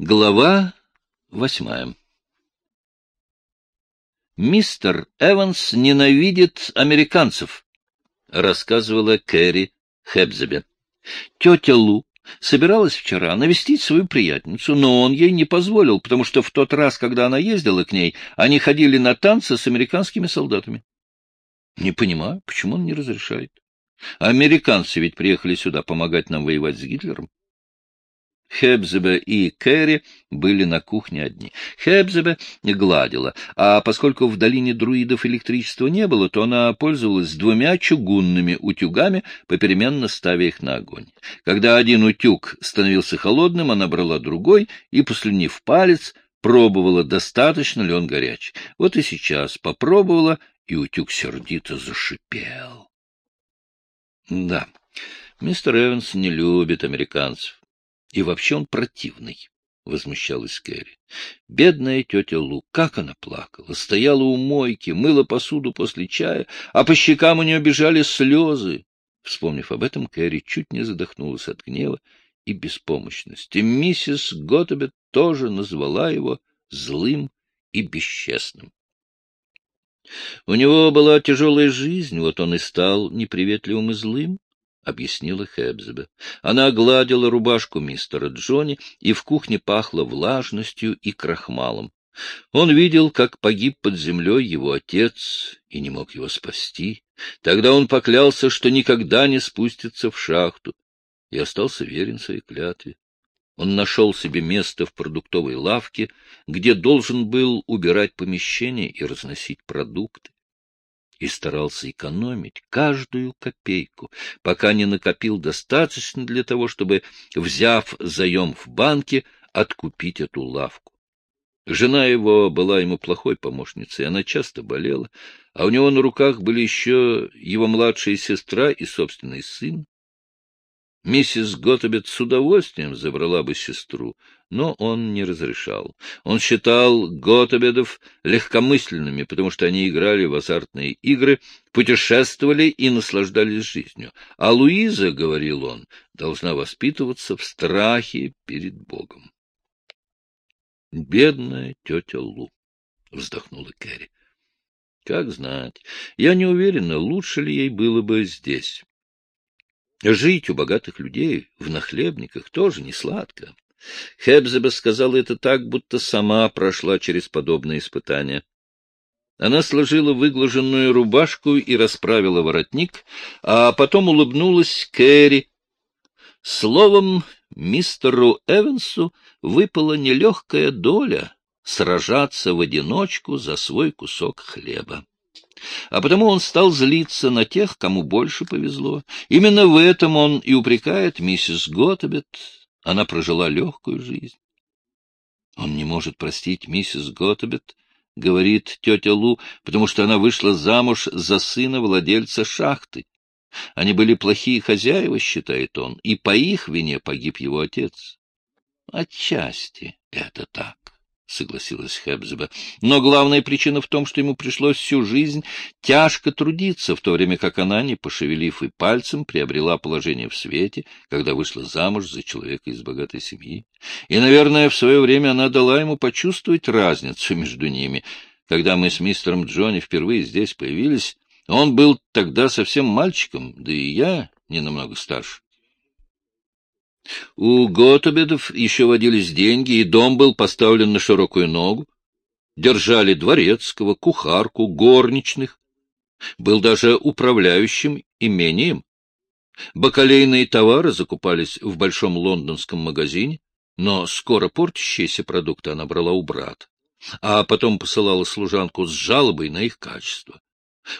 Глава восьмая «Мистер Эванс ненавидит американцев», — рассказывала Кэрри Хебзебе. «Тетя Лу собиралась вчера навестить свою приятницу, но он ей не позволил, потому что в тот раз, когда она ездила к ней, они ходили на танцы с американскими солдатами. Не понимаю, почему он не разрешает. Американцы ведь приехали сюда помогать нам воевать с Гитлером. Хебзебе и Кэрри были на кухне одни. Хебзебе гладила, а поскольку в долине друидов электричества не было, то она пользовалась двумя чугунными утюгами, попеременно ставя их на огонь. Когда один утюг становился холодным, она брала другой и, послюнив палец, пробовала, достаточно ли он горячий. Вот и сейчас попробовала, и утюг сердито зашипел. Да, мистер Эванс не любит американцев. И вообще он противный, — возмущалась Кэрри. Бедная тетя Лу, как она плакала, стояла у мойки, мыла посуду после чая, а по щекам у нее бежали слезы. Вспомнив об этом, Кэрри чуть не задохнулась от гнева и беспомощности. Миссис Готтобет тоже назвала его злым и бесчестным. У него была тяжелая жизнь, вот он и стал неприветливым и злым. — объяснила Хэбзебе. Она гладила рубашку мистера Джонни, и в кухне пахло влажностью и крахмалом. Он видел, как погиб под землей его отец, и не мог его спасти. Тогда он поклялся, что никогда не спустится в шахту, и остался верен своей клятве. Он нашел себе место в продуктовой лавке, где должен был убирать помещение и разносить продукты и старался экономить каждую копейку, пока не накопил достаточно для того, чтобы, взяв заем в банке, откупить эту лавку. Жена его была ему плохой помощницей, она часто болела, а у него на руках были еще его младшая сестра и собственный сын. Миссис Готтобет с удовольствием забрала бы сестру, но он не разрешал. Он считал Готтобедов легкомысленными, потому что они играли в азартные игры, путешествовали и наслаждались жизнью. А Луиза, — говорил он, — должна воспитываться в страхе перед Богом. «Бедная тетя Лу», — вздохнула Кэрри. «Как знать. Я не уверена, лучше ли ей было бы здесь». Жить у богатых людей в нахлебниках тоже не сладко. Хебзеба сказала это так, будто сама прошла через подобное испытание. Она сложила выглаженную рубашку и расправила воротник, а потом улыбнулась Кэрри. Словом, мистеру Эвансу выпала нелегкая доля сражаться в одиночку за свой кусок хлеба. А потому он стал злиться на тех, кому больше повезло. Именно в этом он и упрекает миссис Готтобет. Она прожила легкую жизнь. Он не может простить миссис Готтобет, говорит тетя Лу, потому что она вышла замуж за сына владельца шахты. Они были плохие хозяева, считает он, и по их вине погиб его отец. Отчасти это так. — согласилась Хебзеба. Но главная причина в том, что ему пришлось всю жизнь тяжко трудиться, в то время как она, не пошевелив и пальцем, приобрела положение в свете, когда вышла замуж за человека из богатой семьи. И, наверное, в свое время она дала ему почувствовать разницу между ними. Когда мы с мистером Джонни впервые здесь появились, он был тогда совсем мальчиком, да и я не намного старше. У Готобедов еще водились деньги, и дом был поставлен на широкую ногу. Держали дворецкого, кухарку, горничных. Был даже управляющим имением. Бакалейные товары закупались в большом лондонском магазине, но скоро портящиеся продукты она брала у брата, а потом посылала служанку с жалобой на их качество.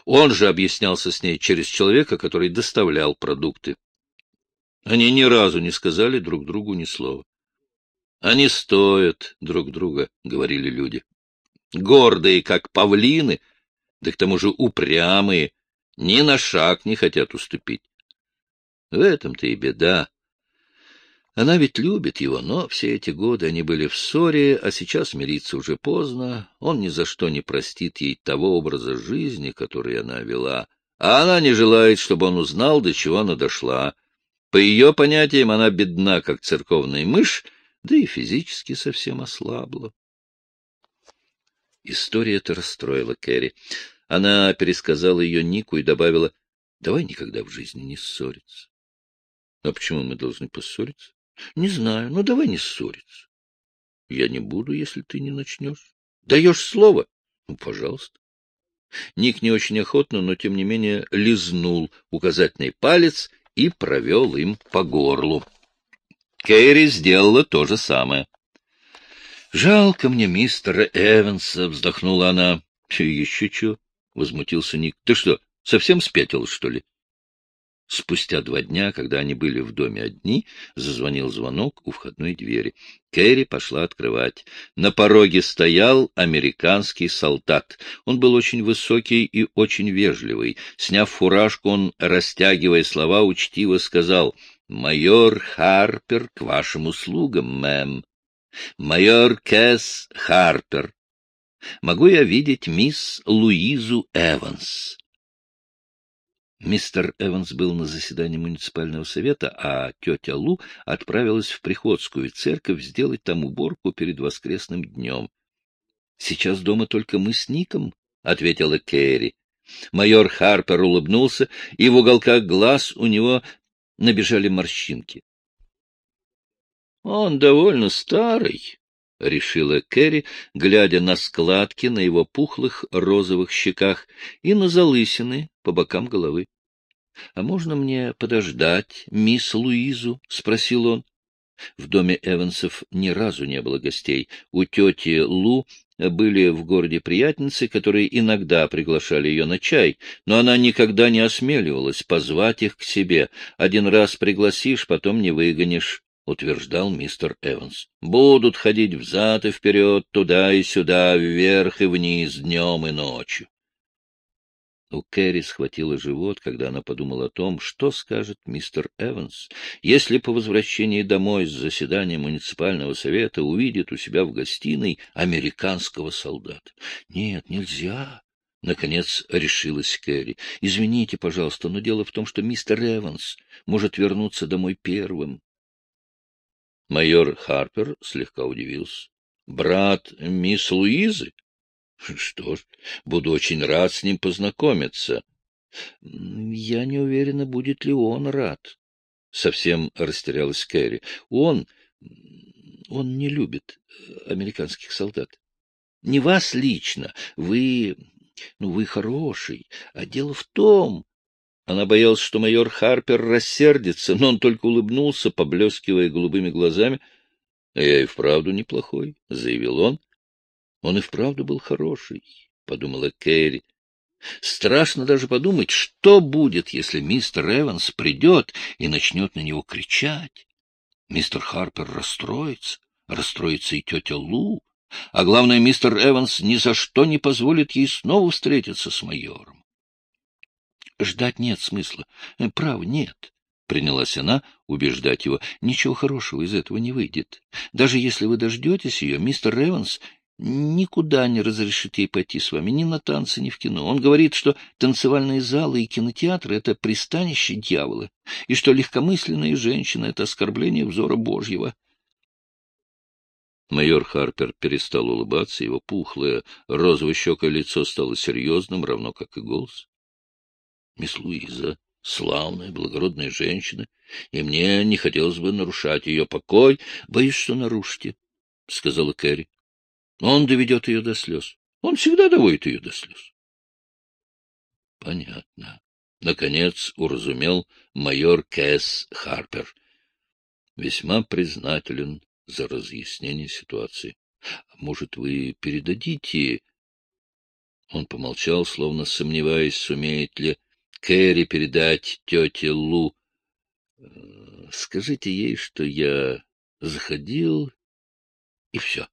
Он же объяснялся с ней через человека, который доставлял продукты. Они ни разу не сказали друг другу ни слова. Они стоят друг друга, — говорили люди. Гордые, как павлины, да к тому же упрямые, ни на шаг не хотят уступить. В этом-то и беда. Она ведь любит его, но все эти годы они были в ссоре, а сейчас мириться уже поздно. Он ни за что не простит ей того образа жизни, который она вела, а она не желает, чтобы он узнал, до чего она дошла. По ее понятиям она бедна, как церковная мышь, да и физически совсем ослабла. История эта расстроила Кэрри. Она пересказала ее Нику и добавила, — давай никогда в жизни не ссориться. — А почему мы должны поссориться? — Не знаю, но давай не ссориться. — Я не буду, если ты не начнешь. — Даешь слово? — Ну, пожалуйста. Ник не очень охотно, но тем не менее лизнул указательный палец и провел им по горлу. Кэрри сделала то же самое. — Жалко мне мистера Эванса, — вздохнула она. — Еще что? — возмутился Ник. — Ты что, совсем спятил, что ли? Спустя два дня, когда они были в доме одни, зазвонил звонок у входной двери. Кэрри пошла открывать. На пороге стоял американский солдат. Он был очень высокий и очень вежливый. Сняв фуражку, он, растягивая слова, учтиво сказал «Майор Харпер к вашим услугам, мэм». «Майор Кэс Харпер. Могу я видеть мисс Луизу Эванс?» Мистер Эванс был на заседании муниципального совета, а тетя Лу отправилась в приходскую церковь сделать там уборку перед воскресным днем. — Сейчас дома только мы с Ником, — ответила Кэрри. Майор Харпер улыбнулся, и в уголках глаз у него набежали морщинки. — Он довольно старый, — решила Кэрри, глядя на складки на его пухлых розовых щеках и на залысины по бокам головы. — А можно мне подождать мисс Луизу? — спросил он. В доме Эвансов ни разу не было гостей. У тети Лу были в городе приятницы, которые иногда приглашали ее на чай, но она никогда не осмеливалась позвать их к себе. Один раз пригласишь, потом не выгонишь утверждал мистер Эванс. — Будут ходить взад и вперед, туда и сюда, вверх и вниз, днем и ночью. У Кэрри схватило живот, когда она подумала о том, что скажет мистер Эванс, если по возвращении домой с заседания муниципального совета увидит у себя в гостиной американского солдата. Нет, нельзя. Наконец решилась Кэрри. Извините, пожалуйста, но дело в том, что мистер Эванс может вернуться домой первым. Майор Харпер слегка удивился. — Брат мисс Луизы? Что ж, буду очень рад с ним познакомиться. — Я не уверена, будет ли он рад. Совсем растерялась Кэрри. — Он... он не любит американских солдат. Не вас лично. Вы... ну, вы хороший. А дело в том... Она боялась, что майор Харпер рассердится, но он только улыбнулся, поблескивая голубыми глазами. — А я и вправду неплохой, — заявил он. — Он и вправду был хороший, — подумала Кэрри. Страшно даже подумать, что будет, если мистер Эванс придет и начнет на него кричать. Мистер Харпер расстроится, расстроится и тетя Лу, а главное, мистер Эванс ни за что не позволит ей снова встретиться с майором. Ждать нет смысла. Э, Прав, нет. Принялась она убеждать его. Ничего хорошего из этого не выйдет. Даже если вы дождетесь ее, мистер Эванс никуда не разрешит ей пойти с вами, ни на танцы, ни в кино. Он говорит, что танцевальные залы и кинотеатры — это пристанище дьявола, и что легкомысленная женщина — это оскорбление взора Божьего. Майор Харпер перестал улыбаться, его пухлое розово-щекое лицо стало серьезным, равно как и голос. Мисс Луиза — славная, благородная женщина, и мне не хотелось бы нарушать ее покой. — Боюсь, что нарушите, — сказала Кэрри. — Он доведет ее до слез. Он всегда доводит ее до слез. — Понятно. Наконец уразумел майор Кэс Харпер. Весьма признателен за разъяснение ситуации. — Может, вы передадите... Он помолчал, словно сомневаясь, сумеет ли Кэрри передать тете Лу. Скажите ей, что я заходил, и все.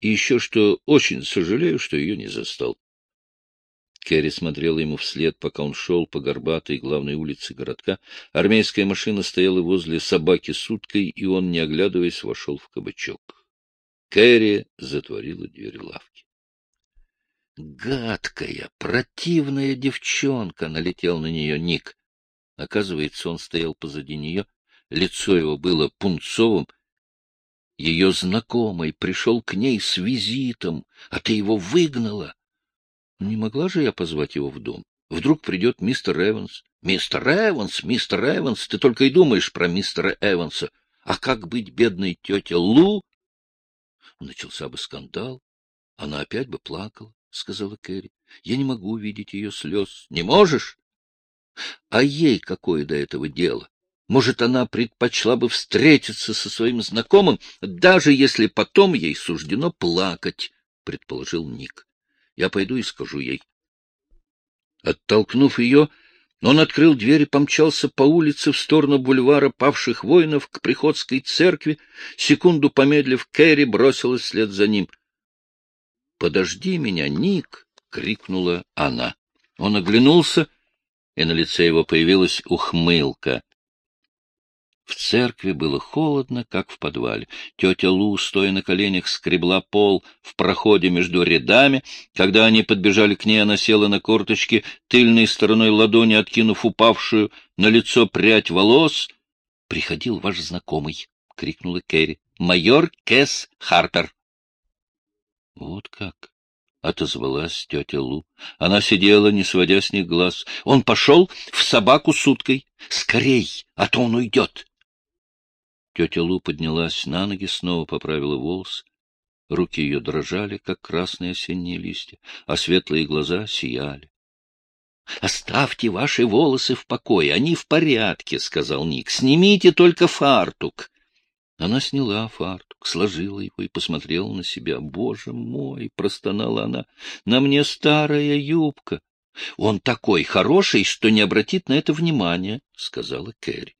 И еще что очень сожалею, что ее не застал. Кэрри смотрела ему вслед, пока он шел по горбатой главной улице городка. Армейская машина стояла возле собаки с уткой, и он, не оглядываясь, вошел в кабачок. Кэрри затворила дверь лавки. Гадкая, противная девчонка! — налетел на нее Ник. Оказывается, он стоял позади нее, лицо его было пунцовым, Ее знакомый пришел к ней с визитом, а ты его выгнала. Не могла же я позвать его в дом? Вдруг придет мистер Эванс. Мистер Эванс, мистер Эванс, ты только и думаешь про мистера Эванса. А как быть бедной тете Лу? Начался бы скандал. Она опять бы плакала, — сказала Кэрри. Я не могу видеть ее слез. Не можешь? А ей какое до этого дело? Может, она предпочла бы встретиться со своим знакомым, даже если потом ей суждено плакать, — предположил Ник. Я пойду и скажу ей. Оттолкнув ее, он открыл дверь и помчался по улице в сторону бульвара павших воинов к приходской церкви. Секунду помедлив, Кэрри бросилась вслед за ним. — Подожди меня, Ник! — крикнула она. Он оглянулся, и на лице его появилась ухмылка. В церкви было холодно, как в подвале. Тетя Лу, стоя на коленях, скребла пол в проходе между рядами. Когда они подбежали к ней, она села на корточки, тыльной стороной ладони откинув упавшую на лицо прядь волос. — Приходил ваш знакомый, — крикнула Кэрри. — Майор Кэс Хартер. — Вот как! — отозвалась тетя Лу. Она сидела, не сводя с них глаз. Он пошел в собаку с уткой. — Скорей, а то он уйдет! Тетя Лу поднялась на ноги, снова поправила волосы. Руки ее дрожали, как красные осенние листья, а светлые глаза сияли. — Оставьте ваши волосы в покое, они в порядке, — сказал Ник. — Снимите только фартук. Она сняла фартук, сложила его и посмотрела на себя. — Боже мой! — простонала она. — На мне старая юбка. — Он такой хороший, что не обратит на это внимания, — сказала Кэрри.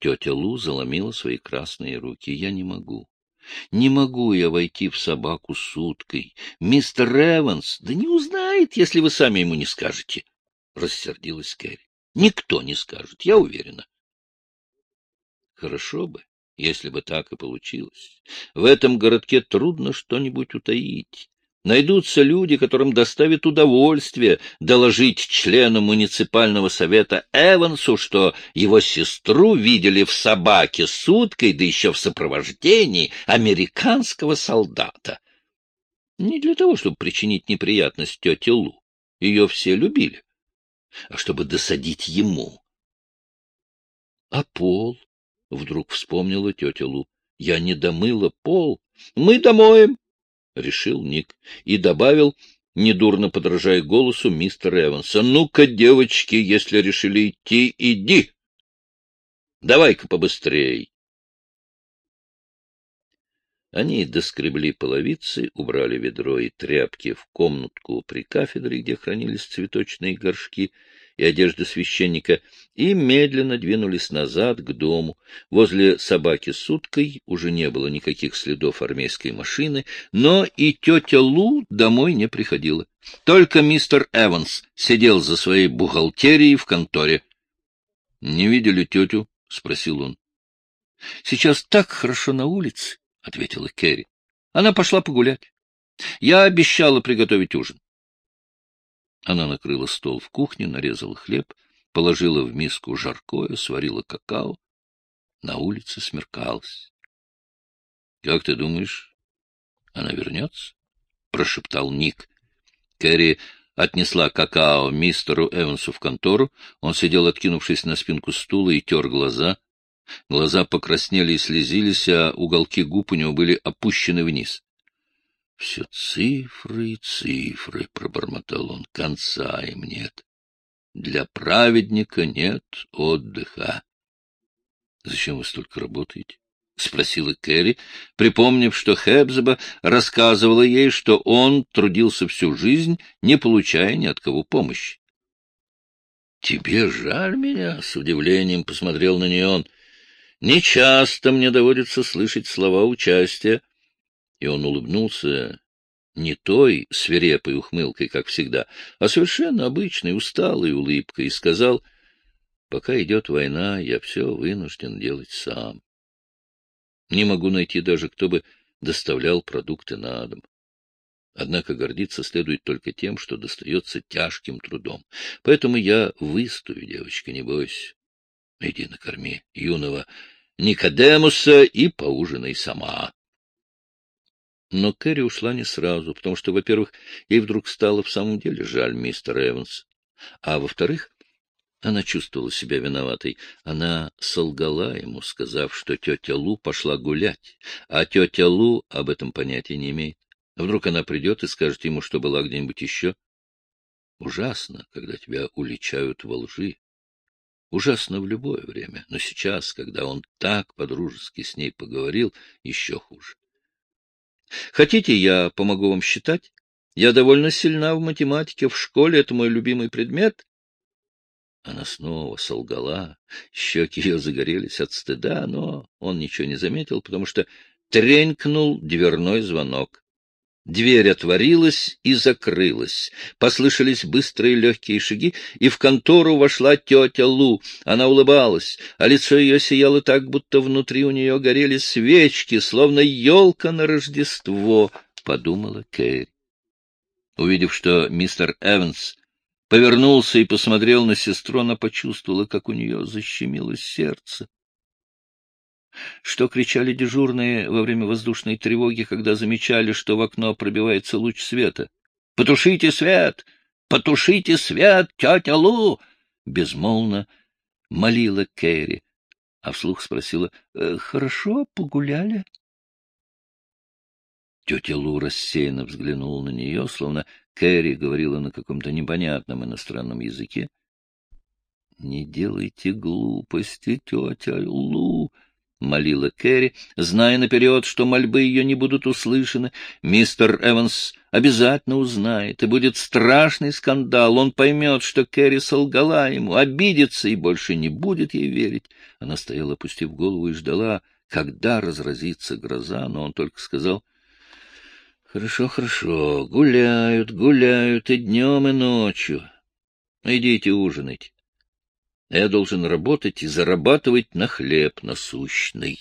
Тетя Лу заломила свои красные руки. Я не могу. Не могу я войти в собаку с уткой. Мистер Эванс, да не узнает, если вы сами ему не скажете. Рассердилась Кэрри. Никто не скажет, я уверена. Хорошо бы, если бы так и получилось. В этом городке трудно что-нибудь утаить. Найдутся люди, которым доставит удовольствие доложить члену муниципального совета Эвансу, что его сестру видели в собаке с уткой, да еще в сопровождении американского солдата. Не для того, чтобы причинить неприятность тете Лу. Ее все любили. А чтобы досадить ему. — А пол? — вдруг вспомнила тетя Лу. — Я не домыла пол. — Мы домоем, — решил Ник и добавил, недурно подражая голосу мистера Эванса. — Ну-ка, девочки, если решили идти, иди. Давай-ка побыстрей. Они доскребли половицы, убрали ведро и тряпки в комнатку при кафедре, где хранились цветочные горшки, и одежда священника, и медленно двинулись назад к дому. Возле собаки с уткой уже не было никаких следов армейской машины, но и тетя Лу домой не приходила. Только мистер Эванс сидел за своей бухгалтерией в конторе. — Не видели тетю? — спросил он. — Сейчас так хорошо на улице, — ответила Керри. Она пошла погулять. Я обещала приготовить ужин. Она накрыла стол в кухне, нарезала хлеб, положила в миску жаркое, сварила какао. На улице смеркалось. — Как ты думаешь, она вернется? — прошептал Ник. Кэрри отнесла какао мистеру Эвансу в контору. Он сидел, откинувшись на спинку стула, и тер глаза. Глаза покраснели и слезились, а уголки губ у него были опущены вниз. — Все цифры и цифры, — пробормотал он, — конца им нет. Для праведника нет отдыха. — Зачем вы столько работаете? — спросила Кэрри, припомнив, что Хэбзеба рассказывала ей, что он трудился всю жизнь, не получая ни от кого помощи. — Тебе жаль меня? — с удивлением посмотрел на нее он. — Нечасто мне доводится слышать слова участия и он улыбнулся не той свирепой ухмылкой, как всегда, а совершенно обычной, усталой улыбкой, и сказал, «Пока идет война, я все вынужден делать сам. Не могу найти даже, кто бы доставлял продукты на дом. Однако гордиться следует только тем, что достается тяжким трудом. Поэтому я выстою, девочка, не бойся. Иди накорми юного Никодемуса и поужинай сама. Но Кэрри ушла не сразу, потому что, во-первых, ей вдруг стало в самом деле жаль мистера Эванс, а во-вторых, она чувствовала себя виноватой. Она солгала ему, сказав, что тетя Лу пошла гулять, а тетя Лу об этом понятия не имеет. Вдруг она придет и скажет ему, что была где-нибудь еще. Ужасно, когда тебя уличают во лжи. Ужасно в любое время, но сейчас, когда он так подружески с ней поговорил, еще хуже. Хотите, я помогу вам считать? Я довольно сильна в математике, в школе это мой любимый предмет. Она снова солгала, щеки ее загорелись от стыда, но он ничего не заметил, потому что тренькнул дверной звонок. Дверь отворилась и закрылась. Послышались быстрые легкие шаги, и в контору вошла тетя Лу. Она улыбалась, а лицо ее сияло так, будто внутри у нее горели свечки, словно елка на Рождество, — подумала Кэрри. Увидев, что мистер Эванс повернулся и посмотрел на сестру, она почувствовала, как у нее защемилось сердце. Что кричали дежурные во время воздушной тревоги, когда замечали, что в окно пробивается луч света? «Потушите свет! Потушите свет, тетя Лу!» Безмолвно молила Кэрри, а вслух спросила, «Э, «Хорошо погуляли?» Тетя Лу рассеянно взглянула на нее, словно Кэрри говорила на каком-то непонятном иностранном языке. — Не делайте глупости, тетя Лу, — молила Кэрри, зная наперед, что мольбы ее не будут услышаны. Мистер Эванс обязательно узнает, и будет страшный скандал. Он поймет, что Кэрри солгала ему, обидится и больше не будет ей верить. Она стояла, опустив голову, и ждала, когда разразится гроза, но он только сказал — Хорошо, хорошо. Гуляют, гуляют и днем, и ночью. Идите ужинать. Я должен работать и зарабатывать на хлеб насущный.